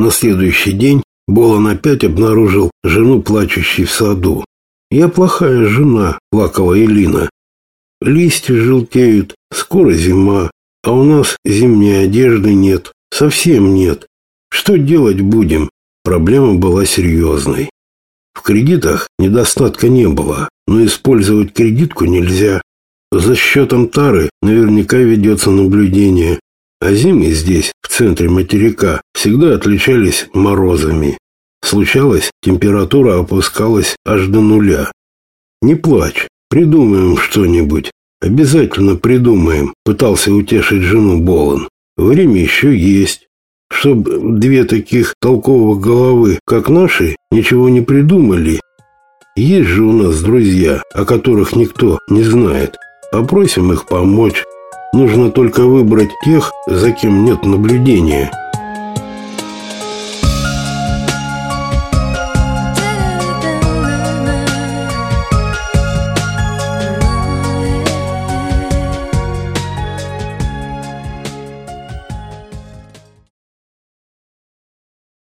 На следующий день Болон опять обнаружил жену, плачущей в саду. «Я плохая жена», — плакала Элина. «Листья желтеют, скоро зима, а у нас зимней одежды нет, совсем нет. Что делать будем?» Проблема была серьезной. В кредитах недостатка не было, но использовать кредитку нельзя. За счетом тары наверняка ведется наблюдение, а зимы здесь, центре материка, всегда отличались морозами. Случалось, температура опускалась аж до нуля. «Не плачь, придумаем что-нибудь. Обязательно придумаем», — пытался утешить жену Болон. «Время еще есть. Чтоб две таких толковых головы, как наши, ничего не придумали. Есть же у нас друзья, о которых никто не знает. Попросим их помочь. Нужно только выбрать тех, за кем нет наблюдения».